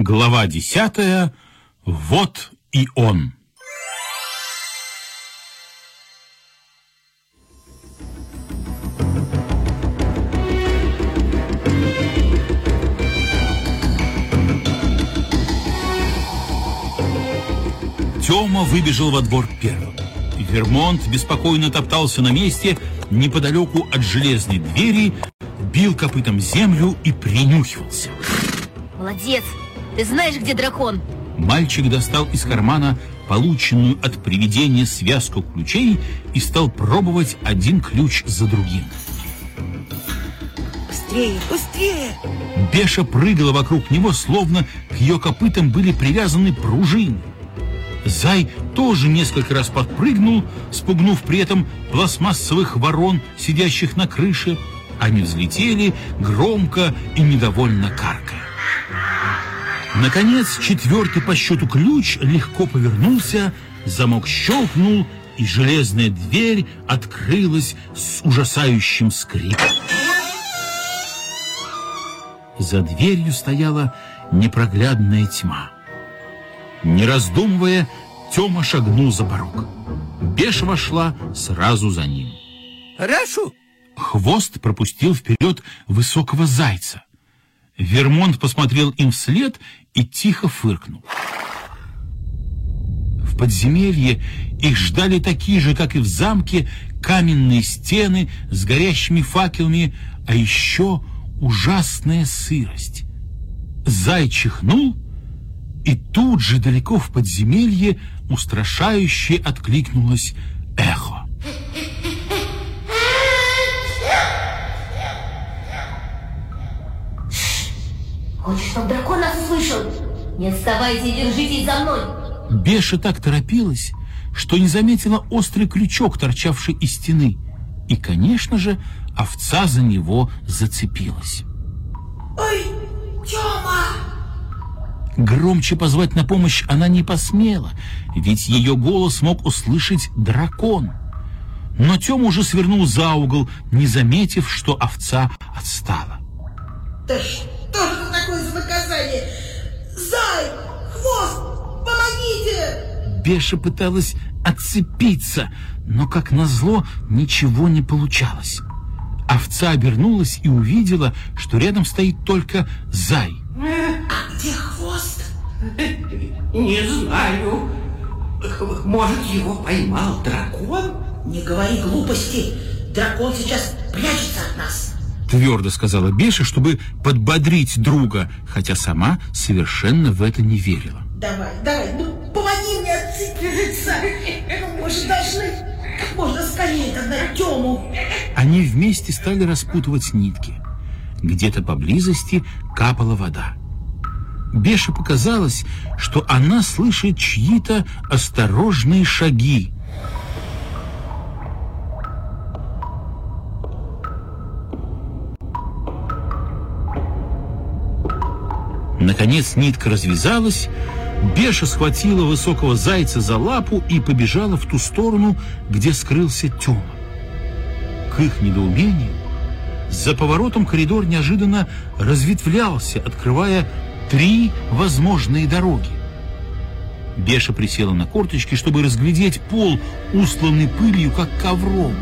Глава десятая. Вот и он. Тёма выбежал во двор первым. Вермонт беспокойно топтался на месте неподалеку от железной двери, бил копытом землю и принюхивался. Молодец! Ты знаешь, где дракон? Мальчик достал из кармана полученную от привидения связку ключей и стал пробовать один ключ за другим. Быстрее, быстрее! Беша прыгала вокруг него, словно к ее копытам были привязаны пружины. Зай тоже несколько раз подпрыгнул, спугнув при этом пластмассовых ворон, сидящих на крыше. Они взлетели громко и недовольно каркая. Наконец, четвертый по счету ключ легко повернулся, замок щелкнул, и железная дверь открылась с ужасающим скрипом. За дверью стояла непроглядная тьма. Не раздумывая, Тёма шагнул за порог. Беша вошла сразу за ним. Хорошо. Хвост пропустил вперед высокого зайца. Вермонт посмотрел им вслед и тихо фыркнул. В подземелье их ждали такие же, как и в замке, каменные стены с горящими факелами, а еще ужасная сырость. Зай чихнул, и тут же далеко в подземелье устрашающе откликнулось эхо. Хочешь, чтобы дракон нас услышал? Не отставайте, держитесь за мной. Беша так торопилась, что не заметила острый крючок, торчавший из стены. И, конечно же, овца за него зацепилась. Ой, Тёма! Громче позвать на помощь она не посмела, ведь ее голос мог услышать дракон. Но Тёма уже свернул за угол, не заметив, что овца отстала. Да что же это такое за наказание? Зай! Хвост! Помогите! Беша пыталась отцепиться, но, как назло, ничего не получалось. Овца обернулась и увидела, что рядом стоит только зай. А где хвост? Не знаю. Может, его поймал дракон? Не говори глупости. Дракон сейчас прячется от нас. Твердо сказала Беша, чтобы подбодрить друга, хотя сама совершенно в это не верила. Давай, давай, ну помоги Ну, мы же должны как можно скорее догнать Тему. Они вместе стали распутывать нитки. Где-то поблизости капала вода. Беше показалось, что она слышит чьи-то осторожные шаги. Наконец нитка развязалась, Беша схватила высокого зайца за лапу и побежала в ту сторону, где скрылся Тёма. К их недоумению, за поворотом коридор неожиданно разветвлялся, открывая три возможные дороги. Беша присела на корточки, чтобы разглядеть пол, устланный пылью, как ковром.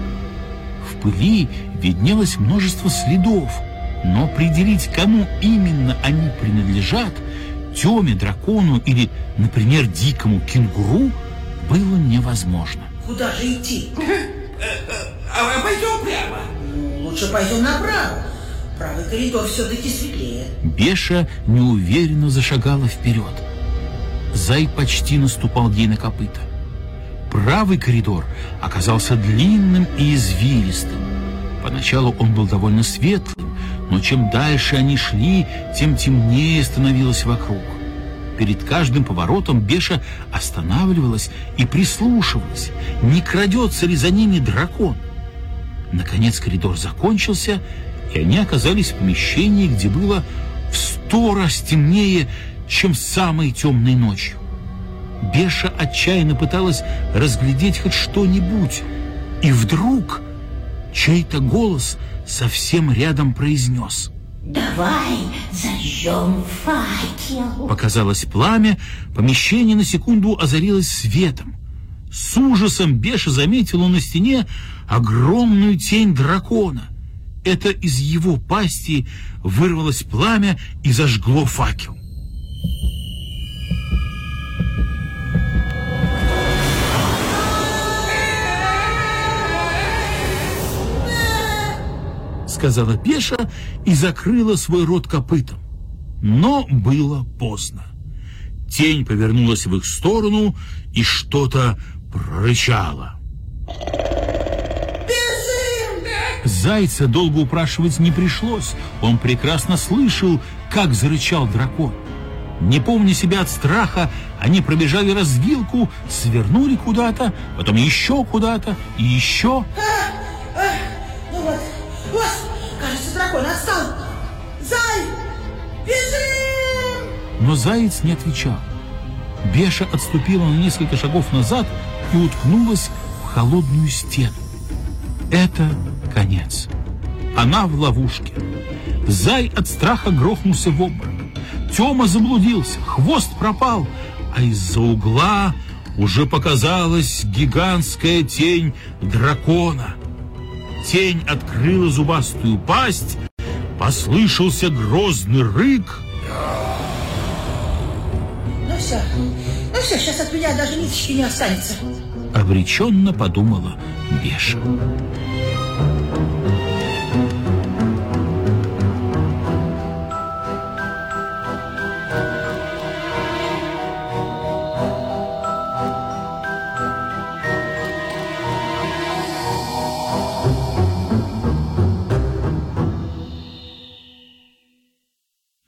В пыли виднелось множество следов, но определить, кому именно они принадлежат, Теме, дракону или, например, дикому кенгуру, было невозможно. Куда же идти? А пойдем прямо. Ну, Лучше пойдем направо. Правый коридор все-таки светлее. Беша неуверенно зашагала вперед. Зай почти наступал ей на копыта. Правый коридор оказался длинным и извилистым. Поначалу он был довольно светлым, но чем дальше они шли, тем темнее становилось вокруг. Перед каждым поворотом Беша останавливалась и прислушивалась, не крадется ли за ними дракон. Наконец коридор закончился, и они оказались в помещении, где было в сто раз темнее, чем самой темной ночью. Беша отчаянно пыталась разглядеть хоть что-нибудь, и вдруг чей-то голос совсем рядом произнес. Давай зажжем факел. Показалось пламя, помещение на секунду озарилось светом. С ужасом Беша заметил он на стене огромную тень дракона. Это из его пасти вырвалось пламя и зажгло факел. Сказала Пеша и закрыла свой рот копытом. Но было поздно. Тень повернулась в их сторону и что-то прорычала. Зайца долго упрашивать не пришлось. Он прекрасно слышал, как зарычал дракон. Не помня себя от страха, они пробежали развилку, свернули куда-то, потом еще куда-то и еще. Но заяц не отвечал. Беша отступила на несколько шагов назад и уткнулась в холодную стену. Это конец. Она в ловушке. Зай от страха грохнулся в обморок. Тёма заблудился, хвост пропал, а из-за угла уже показалась гигантская тень дракона. Тень открыла зубастую пасть, послышался грозный рык. Ну все, ну все, сейчас от меня даже ниточки не останется. Обреченно подумала Беша.